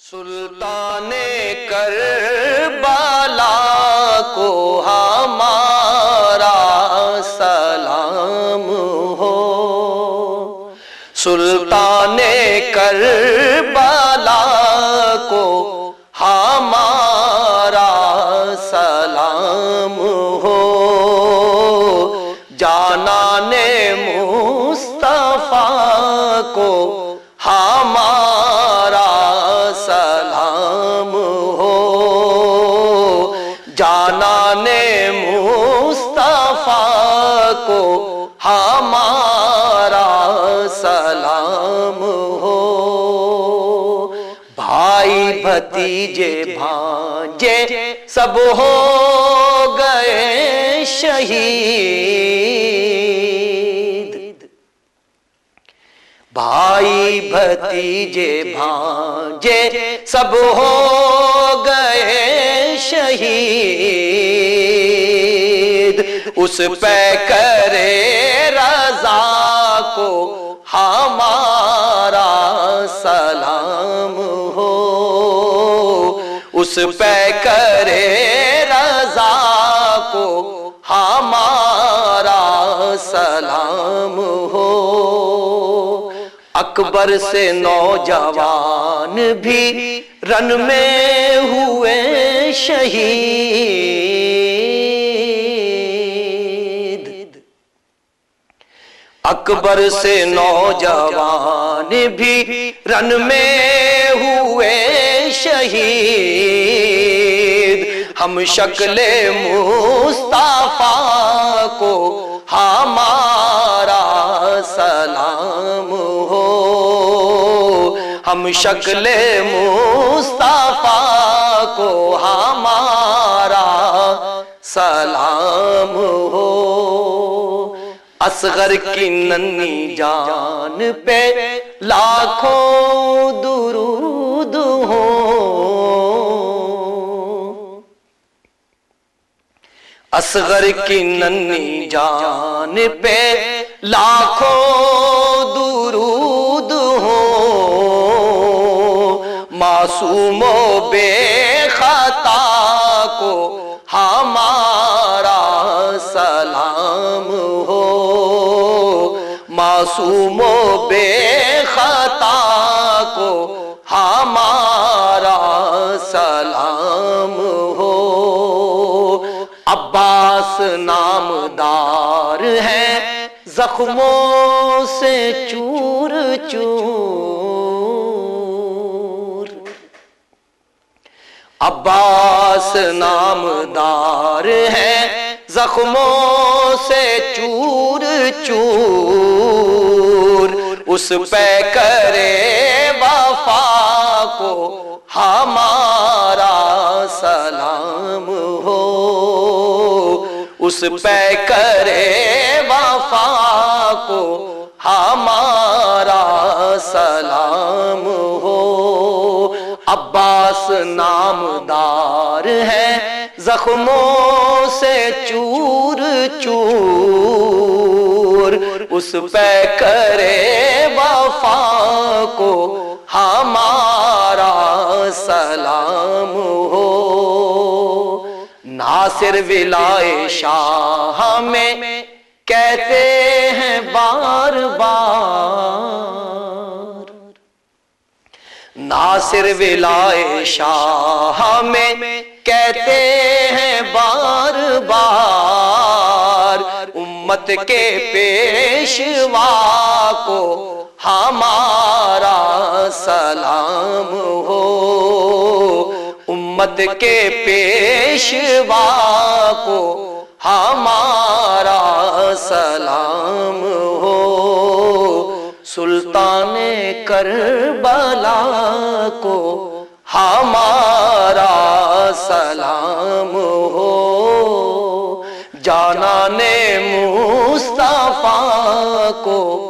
سلطان کربالا کو ہمارا سلام ہو۔ سلطان کربالا کو ہمارا سلام ہو۔ جانا نے مصطفیٰ کو ہمارا بھائی بھتیجے بھانجے سب ہو گئے شہید۔ بھائی بھتیجے بھانجے سب ہو گئے شہید۔ اس پہ کرے رضا کو ہمارا اس پہ کرے رضا کو ہمارا سلام ہو۔ اکبر سے نوجوان بھی رن میں ہوئے شہید۔ اکبر سے نوجوان بھی رن میں ہوئے شہید۔ ہم شکل مصطفیٰ کو ہمارا سلام ہو۔ ہم شکل مصطفیٰ کو ہمارا سلام ہو۔ اصغر کی ننی جان پہ لاکھوں درود اصغر کی ننی جان پہ لاکھوں درود ہو۔ معصوم و بے خطا کو ہمارا سلام ہو۔ معصوم و بے خطا کو ہمارا عباس نامدار ہے، زخموں سے چور چور۔ عباس نامدار ہے، زخموں سے چور چور۔ اس پہ کرے وفا کو ہمارا اس پہ کرے وفا کو ہمارا سلام ہو۔ عباس نامدار ہے، زخموں سے چور چور۔ اس پہ کرے وفا کو ہمارا ناصر ولائے شاہ میں کہتے ہیں بار بار۔ ناصر ولائے شاہ میں کہتے ہیں بار بار۔ امت کے پیشوا کو امت کے پیشوا کو ہمارا سلام ہو۔ سلطان کربلا کو ہمارا سلام ہو۔ جانا مصطفیٰ کو